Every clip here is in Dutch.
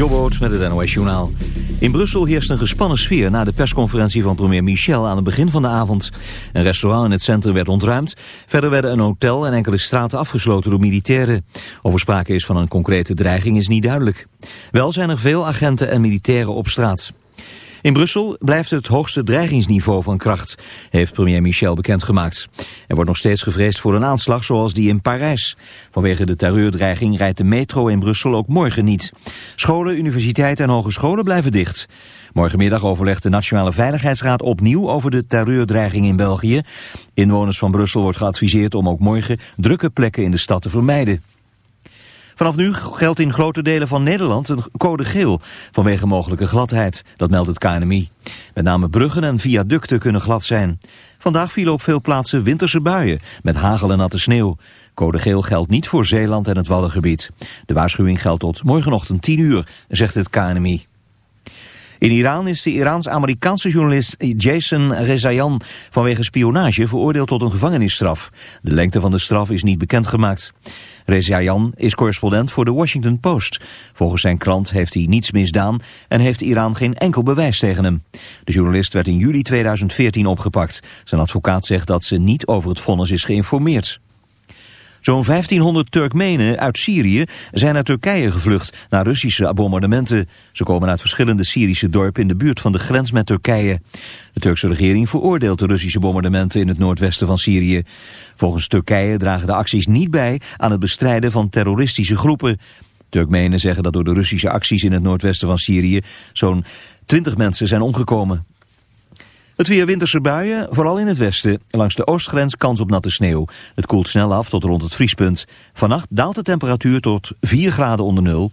Jobboot met het NOS Journaal. In Brussel heerst een gespannen sfeer na de persconferentie van premier Michel aan het begin van de avond. Een restaurant in het centrum werd ontruimd. Verder werden een hotel en enkele straten afgesloten door militairen. Of er sprake is van een concrete dreiging is niet duidelijk. Wel zijn er veel agenten en militairen op straat. In Brussel blijft het hoogste dreigingsniveau van kracht, heeft premier Michel bekendgemaakt. Er wordt nog steeds gevreesd voor een aanslag zoals die in Parijs. Vanwege de terreurdreiging rijdt de metro in Brussel ook morgen niet. Scholen, universiteiten en hogescholen blijven dicht. Morgenmiddag overlegt de Nationale Veiligheidsraad opnieuw over de terreurdreiging in België. Inwoners van Brussel wordt geadviseerd om ook morgen drukke plekken in de stad te vermijden. Vanaf nu geldt in grote delen van Nederland een code geel vanwege mogelijke gladheid. Dat meldt het KNMI. Met name bruggen en viaducten kunnen glad zijn. Vandaag vielen op veel plaatsen winterse buien met hagel en natte sneeuw. Code geel geldt niet voor Zeeland en het Waddengebied. De waarschuwing geldt tot morgenochtend 10 uur, zegt het KNMI. In Iran is de Iraans-Amerikaanse journalist Jason Rezaian vanwege spionage veroordeeld tot een gevangenisstraf. De lengte van de straf is niet bekendgemaakt. Rezaian is correspondent voor de Washington Post. Volgens zijn krant heeft hij niets misdaan en heeft Iran geen enkel bewijs tegen hem. De journalist werd in juli 2014 opgepakt. Zijn advocaat zegt dat ze niet over het vonnis is geïnformeerd. Zo'n 1500 Turkmenen uit Syrië zijn naar Turkije gevlucht naar Russische bombardementen. Ze komen uit verschillende Syrische dorpen in de buurt van de grens met Turkije. De Turkse regering veroordeelt de Russische bombardementen in het noordwesten van Syrië. Volgens Turkije dragen de acties niet bij aan het bestrijden van terroristische groepen. Turkmenen zeggen dat door de Russische acties in het noordwesten van Syrië zo'n 20 mensen zijn omgekomen. Het weer winterse buien, vooral in het westen. Langs de oostgrens kans op natte sneeuw. Het koelt snel af tot rond het vriespunt. Vannacht daalt de temperatuur tot 4 graden onder nul.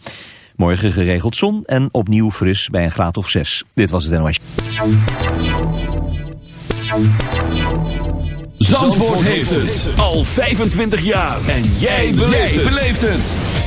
Morgen geregeld zon en opnieuw fris bij een graad of 6. Dit was het NOS. Zandvoort heeft het al 25 jaar. En jij beleeft het.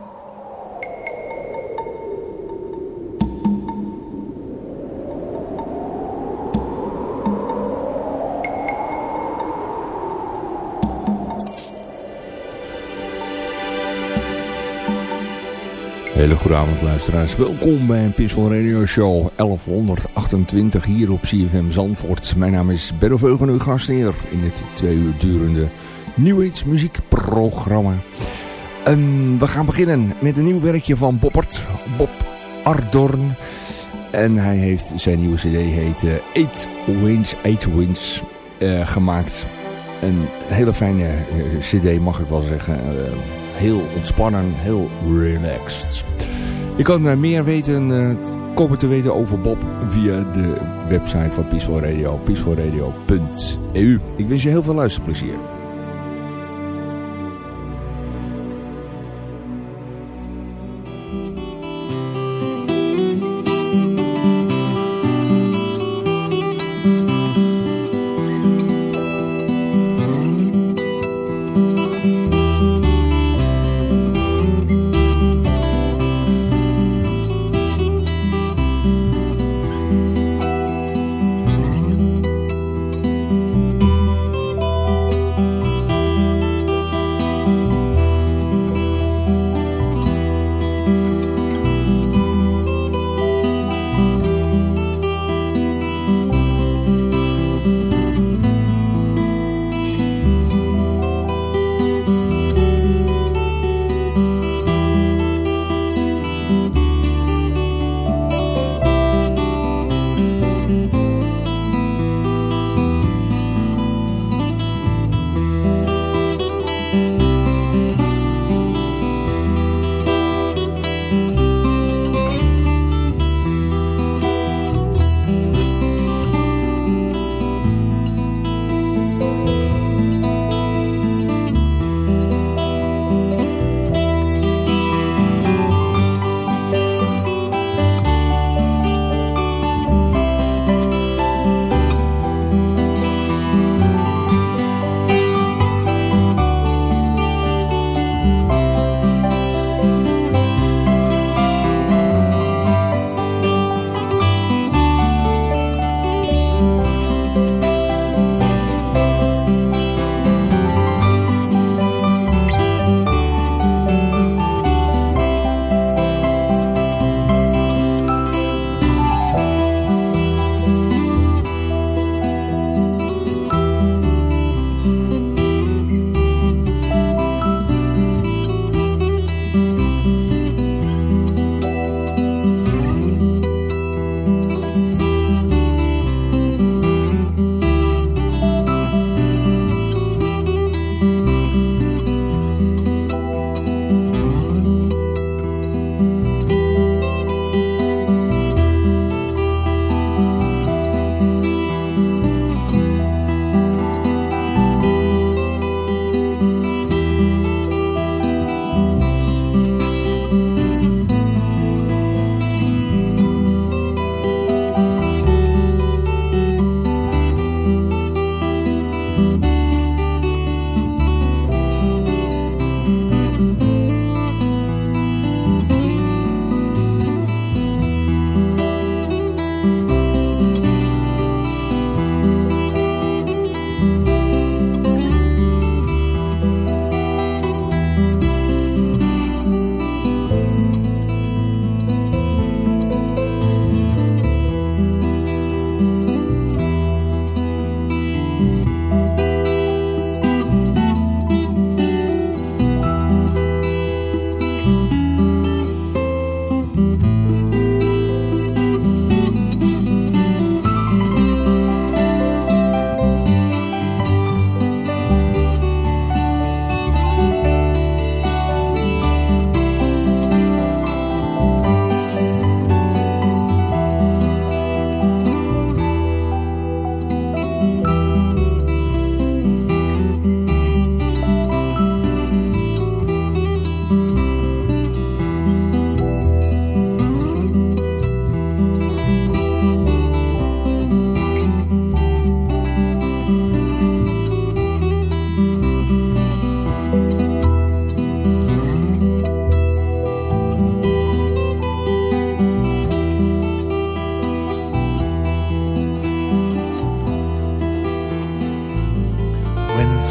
Hele goede avond luisteraars. Welkom bij een Peaceful Radio Show 1128 hier op CFM Zandvoort. Mijn naam is Benno Veugen, uw gastheer in dit twee uur durende New Age muziekprogramma. En we gaan beginnen met een nieuw werkje van Boppert, Bob Ardorn. En hij heeft zijn nieuwe cd heet uh, Eight Wins, Eight Wins uh, gemaakt. Een hele fijne uh, cd mag ik wel zeggen. Heel ontspannen, heel relaxed. Je kan meer weten, komen te weten over Bob via de website van Peaceful Radio, peacefulradio.eu. Ik wens je heel veel luisterplezier.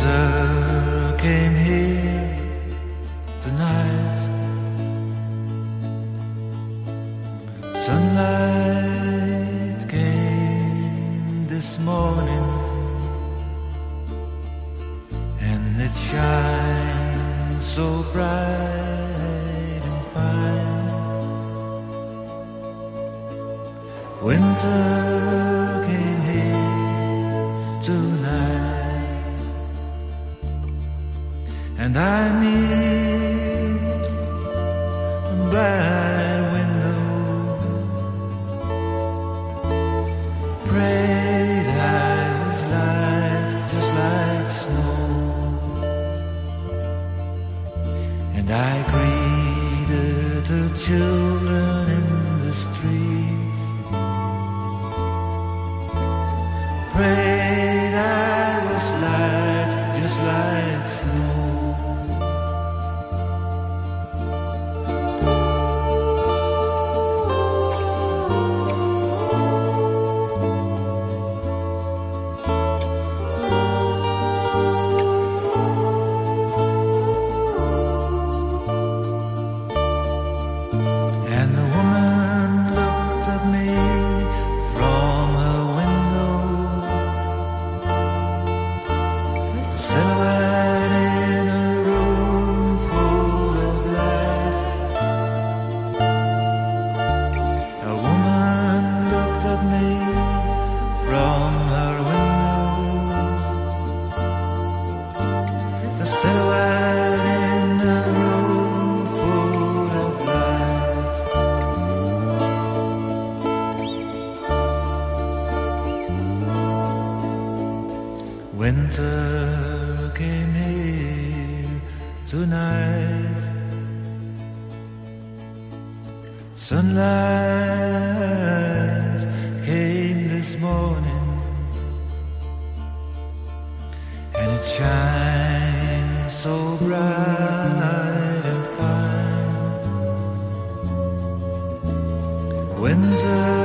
Winter came here Winter came here tonight. Sunlight came this morning and it shines so bright and fine. Winter.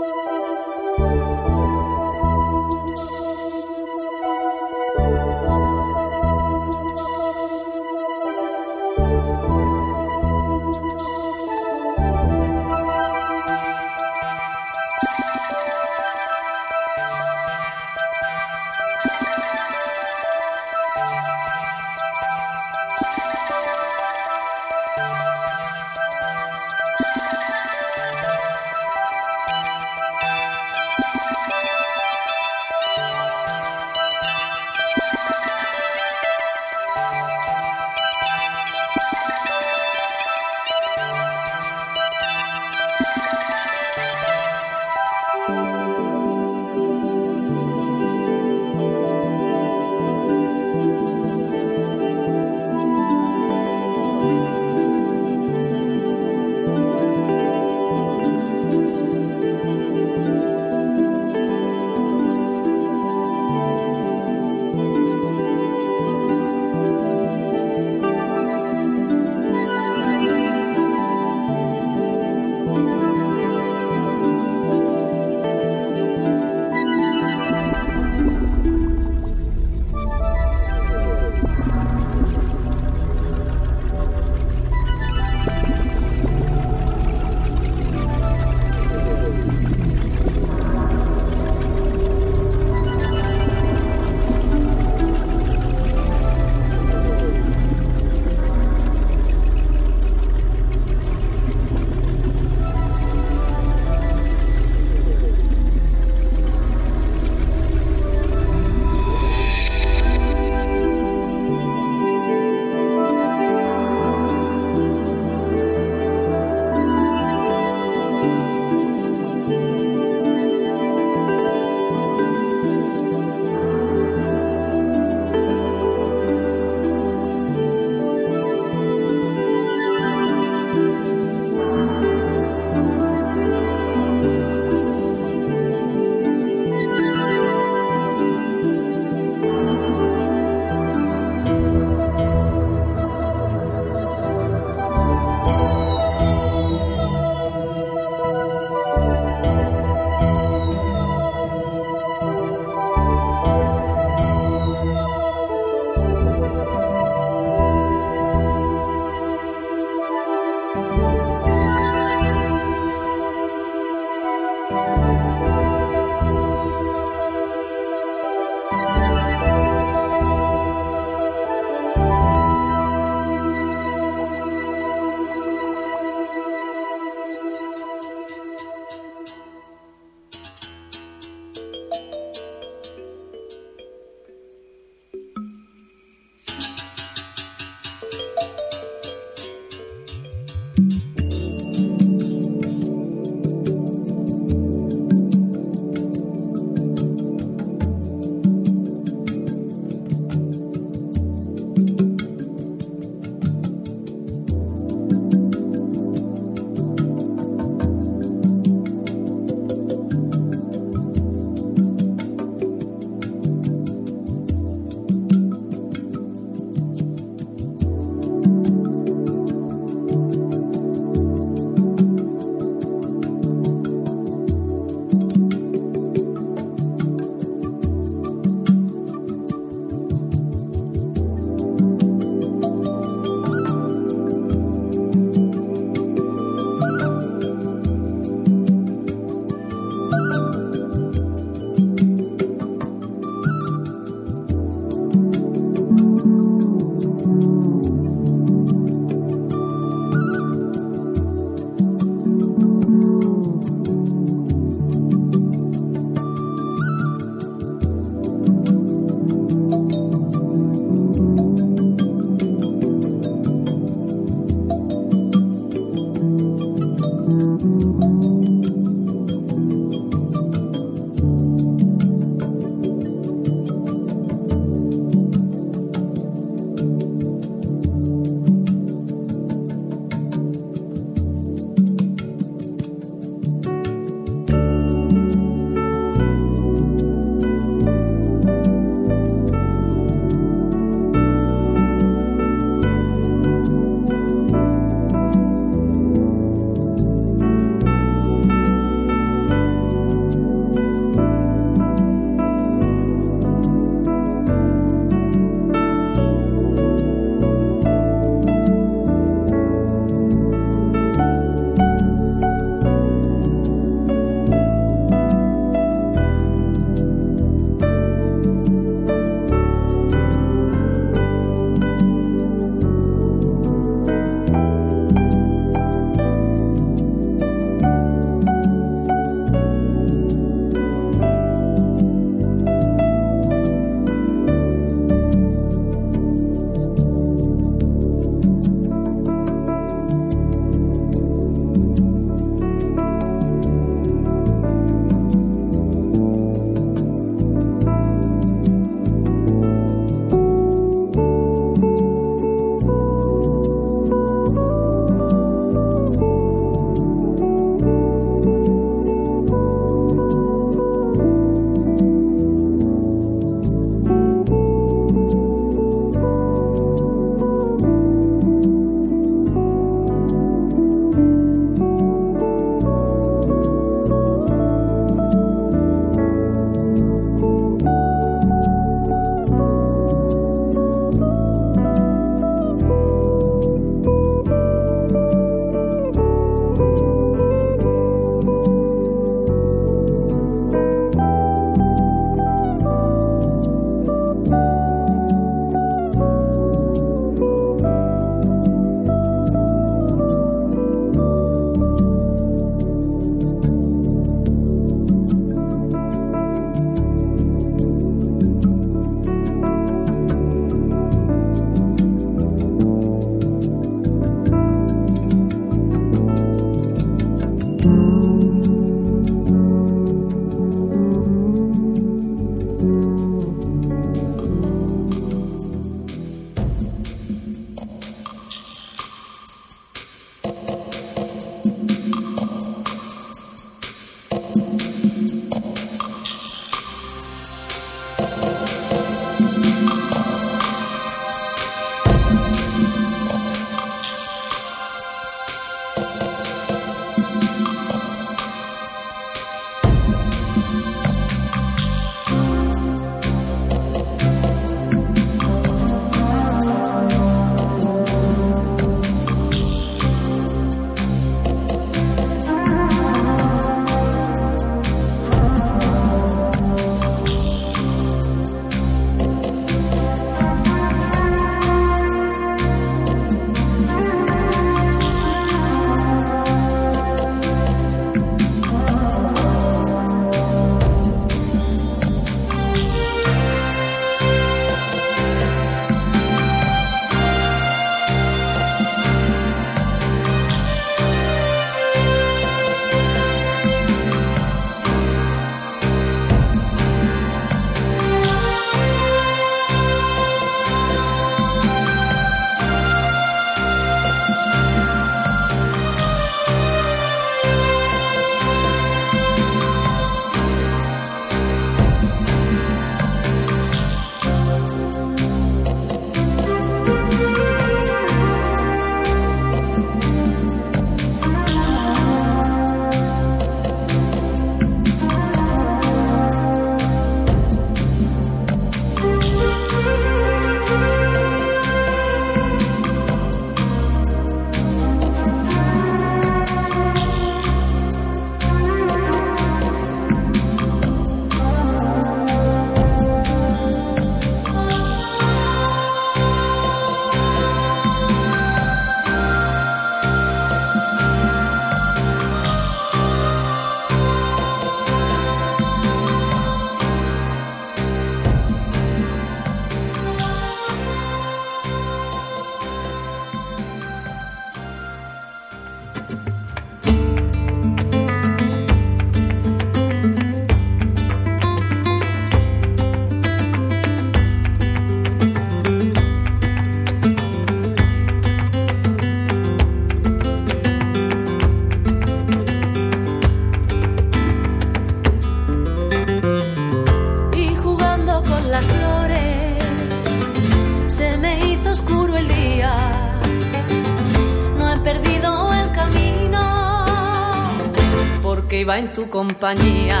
Tu compañía.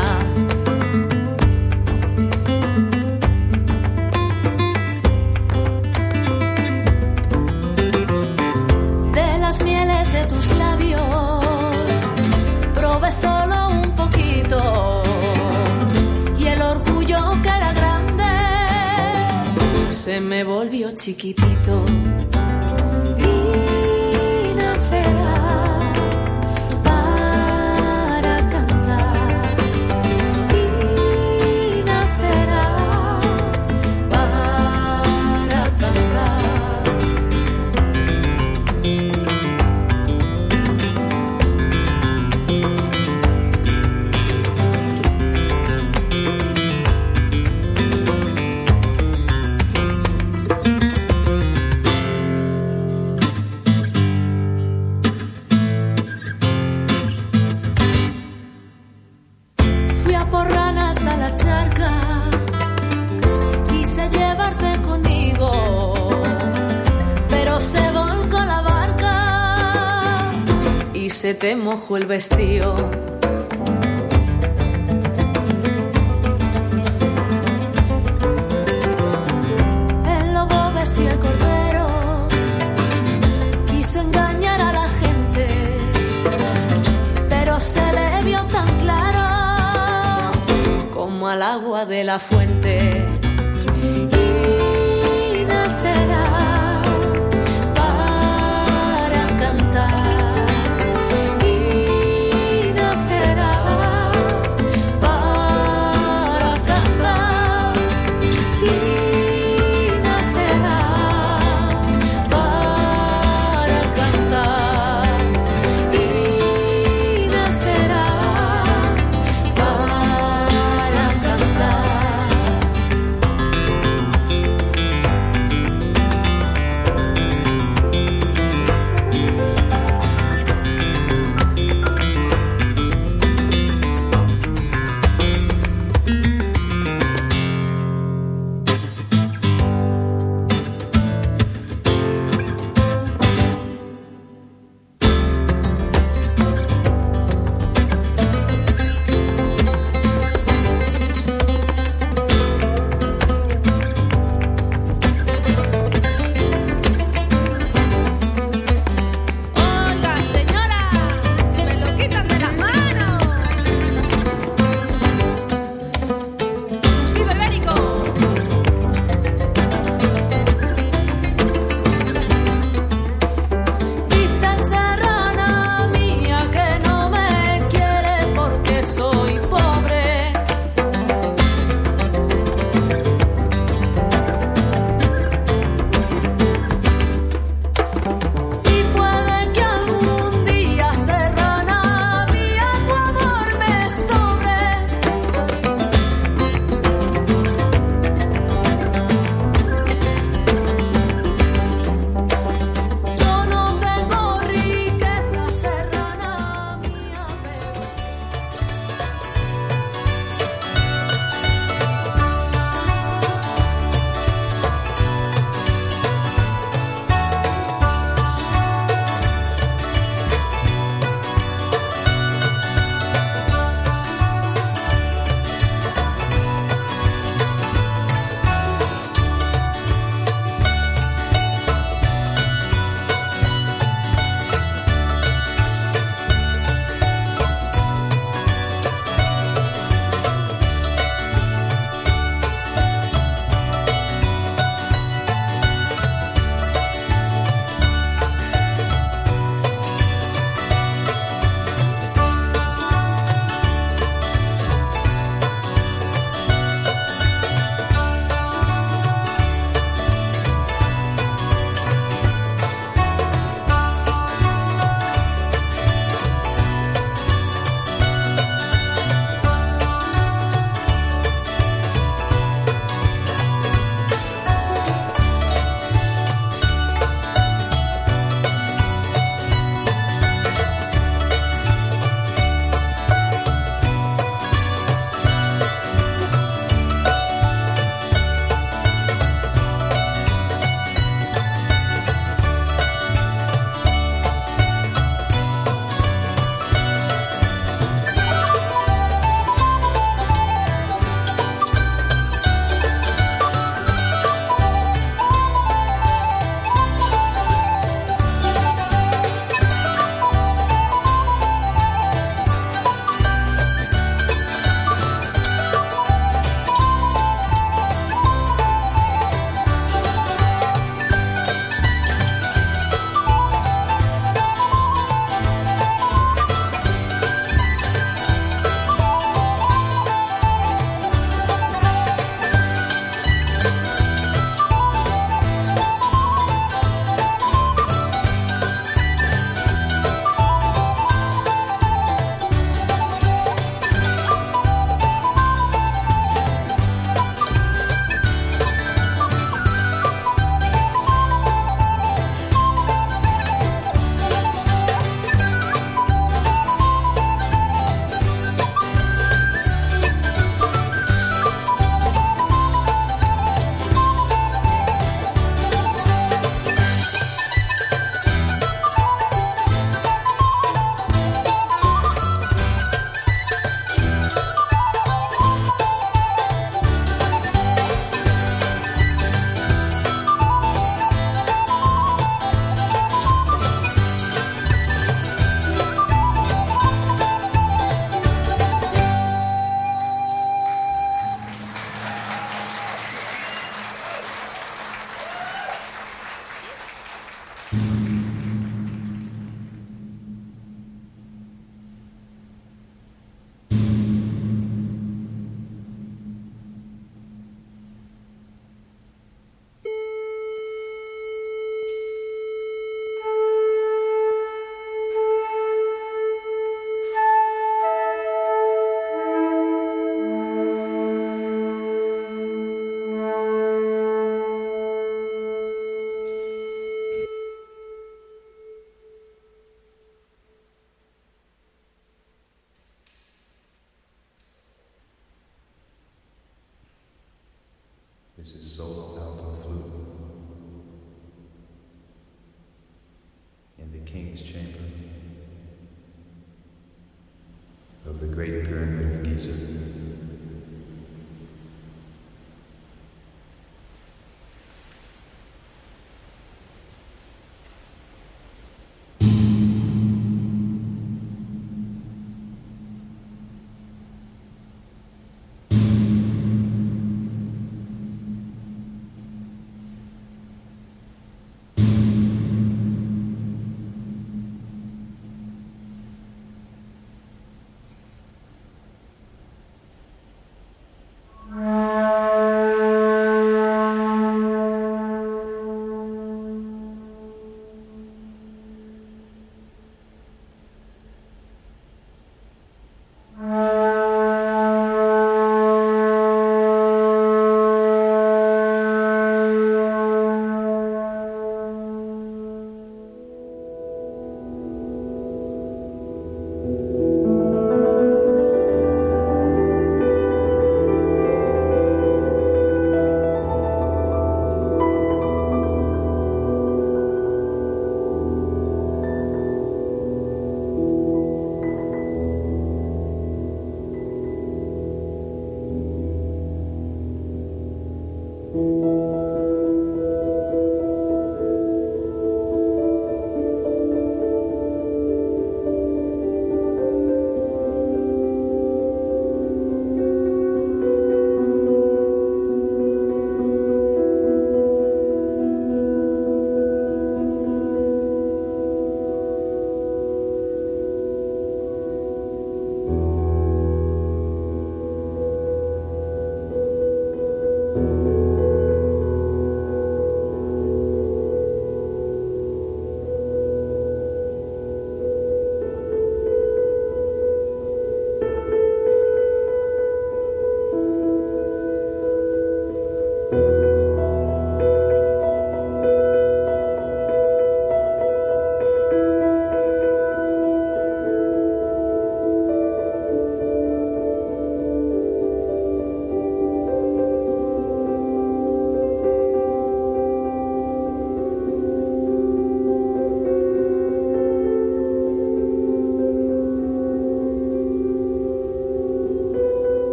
De las mieles de tus labios, probé solo un poquito. Y el orgullo que era grande se me volvió chiquitito. Se te mojó el vestido. El lobo vestía el cordero, quiso engañar a la gente pero se le vio tan claro como al agua de la fuente.